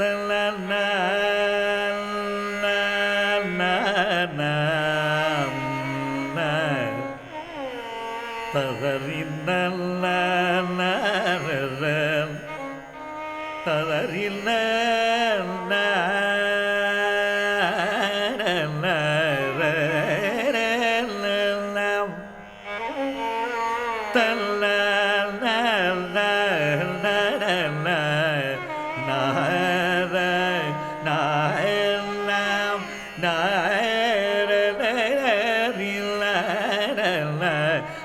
தலனா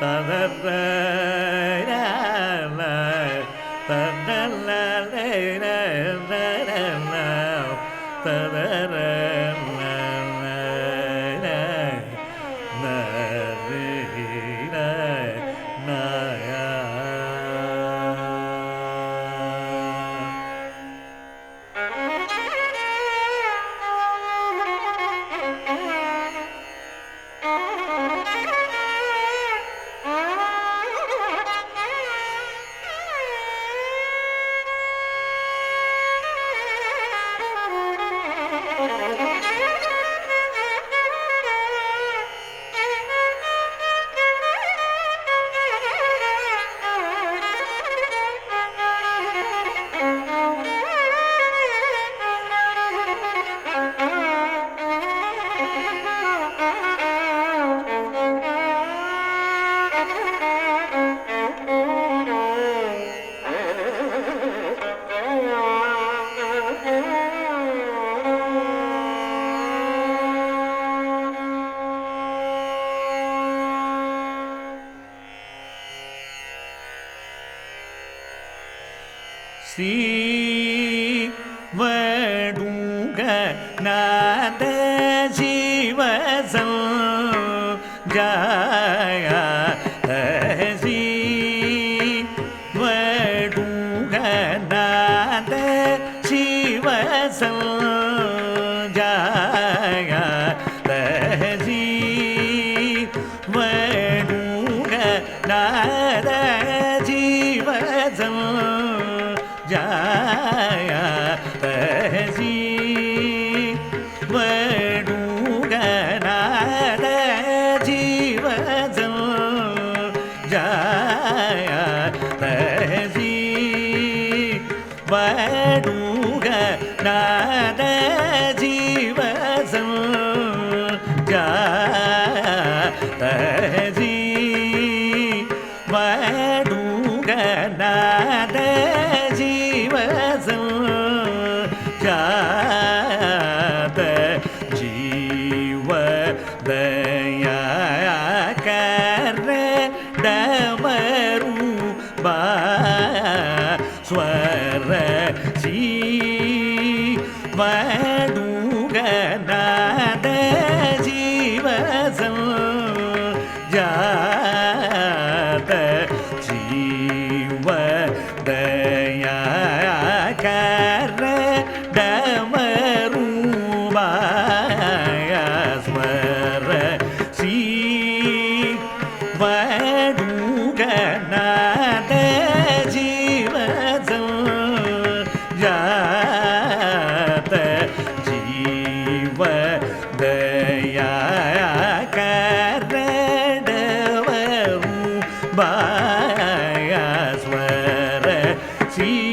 la la la la See ಜಯ விடாத ஜீவசம் ஜாத ஜீவதயா கர டமரூபாய ஸ்மர சீ வடுகனா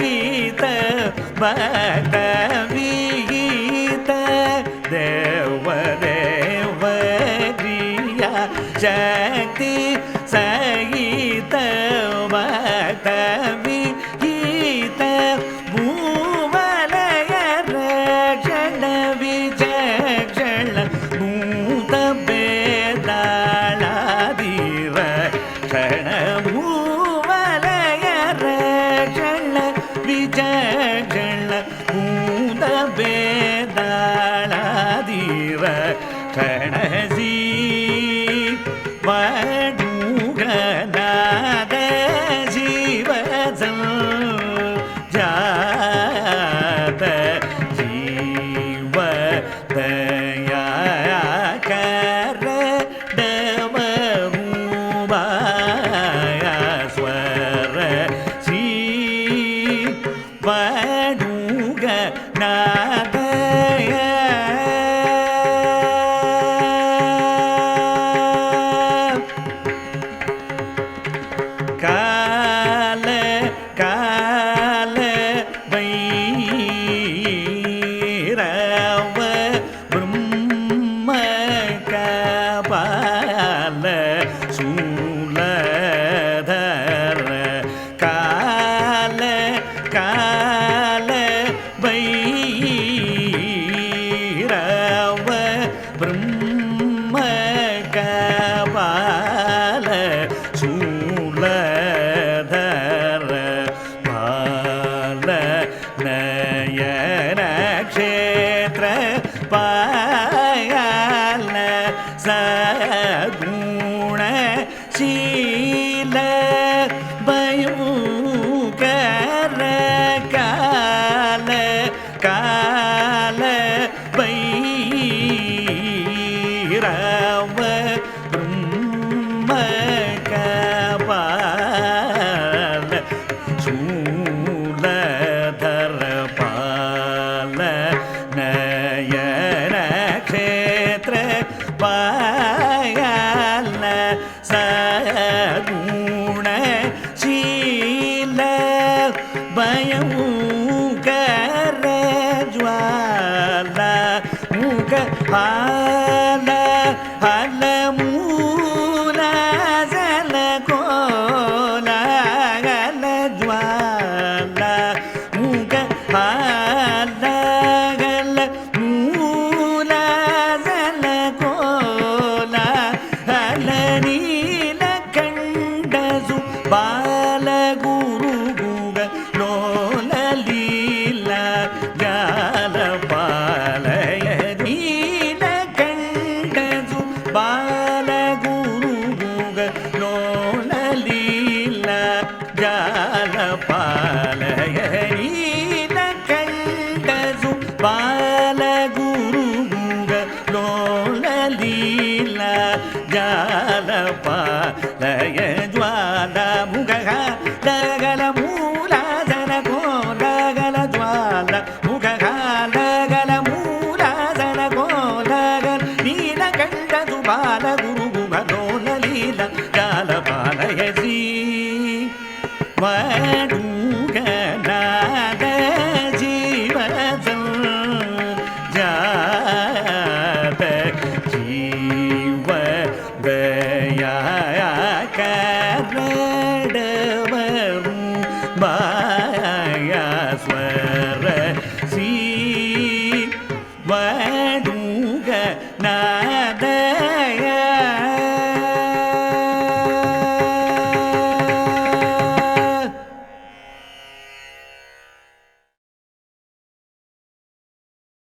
கீத பத மூகநாத ஜீவசம் ஜாத ஜீவ தயாக்கர டமூபாய ஸ்வர சீ படூக நாத bye.